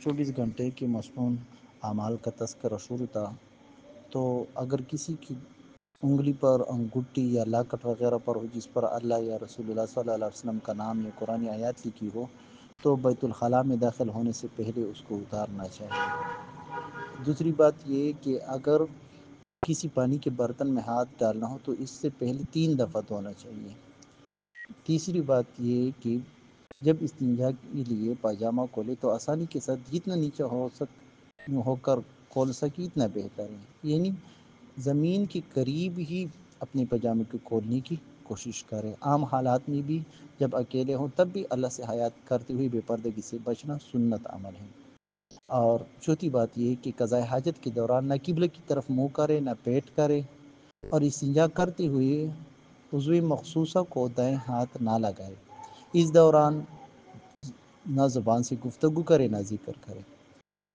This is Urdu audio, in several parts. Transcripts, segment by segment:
چوبیس گھنٹے کے مصنون اعمال کا تذکرہ شروع تھا، تو اگر کسی کی انگلی پر انگوٹھی یا لاکٹ وغیرہ پر ہو، جس پر اللہ یا رسول اللہ صلی اللہ علیہ وسلم کا نام یا قرآن آیات لکھی ہو، تو بیت الخلاء میں داخل ہونے سے پہلے اس کو اتارنا چاہیے۔ دوسری بات یہ کہ اگر کسی پانی کے برتن میں ہاتھ ڈالنا ہو، تو اس سے پہلے تین دفعہ دھونا چاہیے۔ تیسری بات یہ کہ جب استنجا کے لیے پائجامہ کھولے تو آسانی کے ساتھ جتنا نیچے ہو سک ہو کر کھول سکے اتنا بہتر ہے۔ یعنی زمین کے قریب ہی اپنے پجامے کو کھولنے کی کوشش کریں عام حالات میں بھی جب اکیلے ہوں تب بھی اللہ سے حیات کرتے ہوئے بے پردگی سے بچنا سنت عمل ہے۔ اور چوتھی بات یہ کہ قضائے حاجت کے دوران نہ قبل کی طرف منہ کرے، نہ پیٹ کرے۔ اور استنجا کرتے ہوئے عضو مخصوصہ کو دائیں ہاتھ نہ لگائے۔ اس دوران نہ زبان سے گفتگو کرے، نہ ذکر کرے۔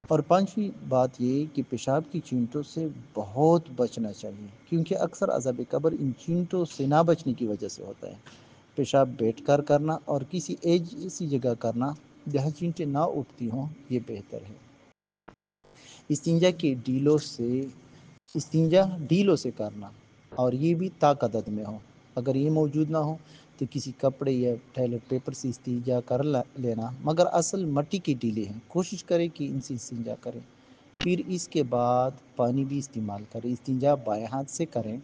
اور پانچویں بات یہ کہ پیشاب کی چینٹوں سے بہت بچنا چاہیے، کیونکہ اکثر عذاب قبر ان چینٹوں سے نہ بچنے کی وجہ سے ہوتا ہے۔ پیشاب بیٹھ کر کرنا اور کسی ایجسی جگہ کرنا، جہاں چینٹیں نہ اٹھتی ہوں، یہ بہتر ہے۔ استنجا کے ڈیلوں سے، استنجا ڈیلوں سے کرنا اور یہ بھی طاقتت میں ہو اگر یہ موجود نہ ہو تو کسی کپڑے یا ٹوائلٹ پیپر سے استنجا کر لینا۔ مگر اصل مٹی کے ڈیلے ہیں۔ کوشش کریں کہ ان سے استنجا کریں۔ پھر اس کے بعد پانی بھی استعمال کریں۔ استنجا بائیں ہاتھ سے کریں۔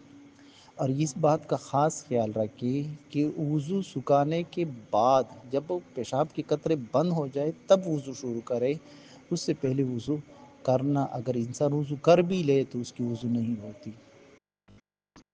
اور اس بات کا خاص خیال رکھیں کہ وضو سکانے کے بعد جب وہ پیشاب کے قطرے بند ہو جائے تب وضو شروع کرے اس سے پہلے وضو کرنا، اگر انسان وضو کر بھی لے تو اس کی وضو نہیں ہوتی۔